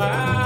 my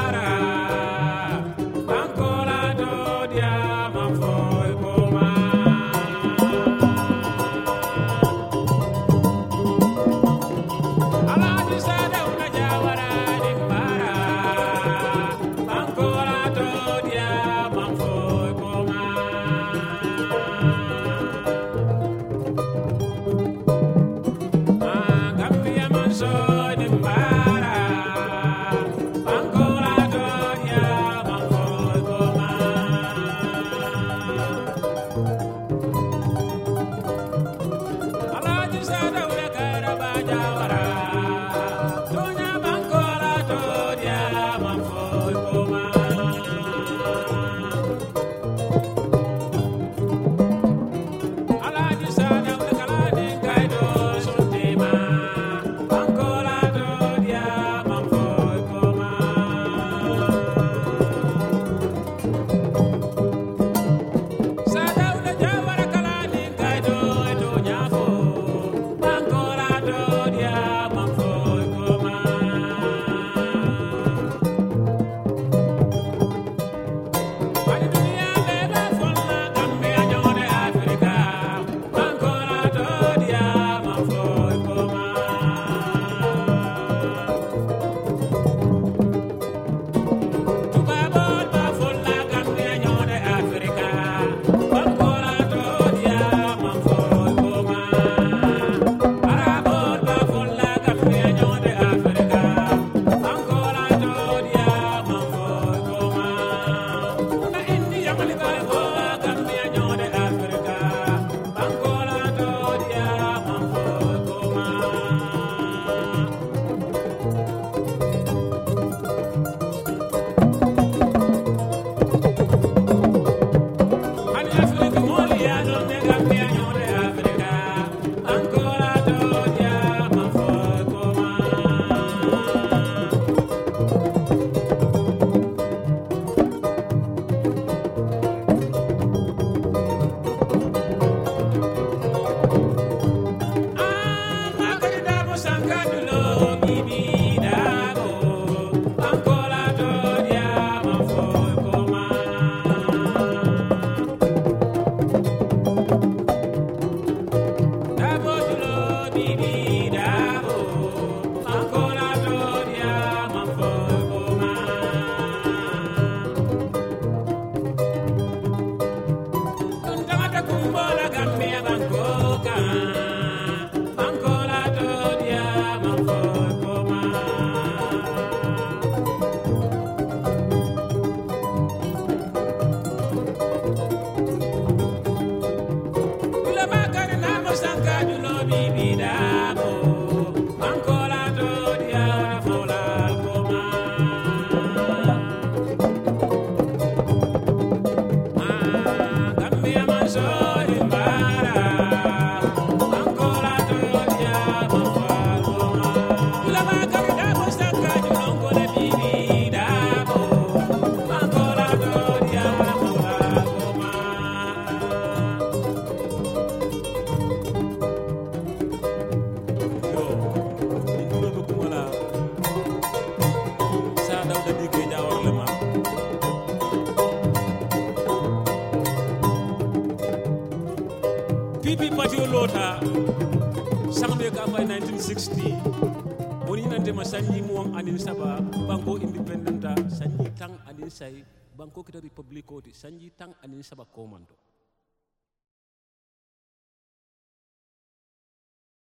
1960 woni nante ma sanji mo anin saba banko independenta sanji tang anin say banko kita republic oti sanji tang anin saba komando